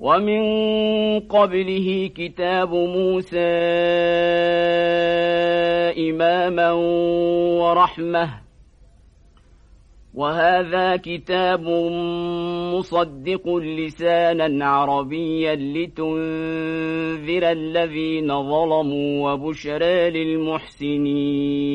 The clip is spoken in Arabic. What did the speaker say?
ومن قبله كتاب موسى إماما ورحمة. وهذا كتاب مصدق لسانا عربيا لتنذر الذين ظلموا وبشرى للمحسنين.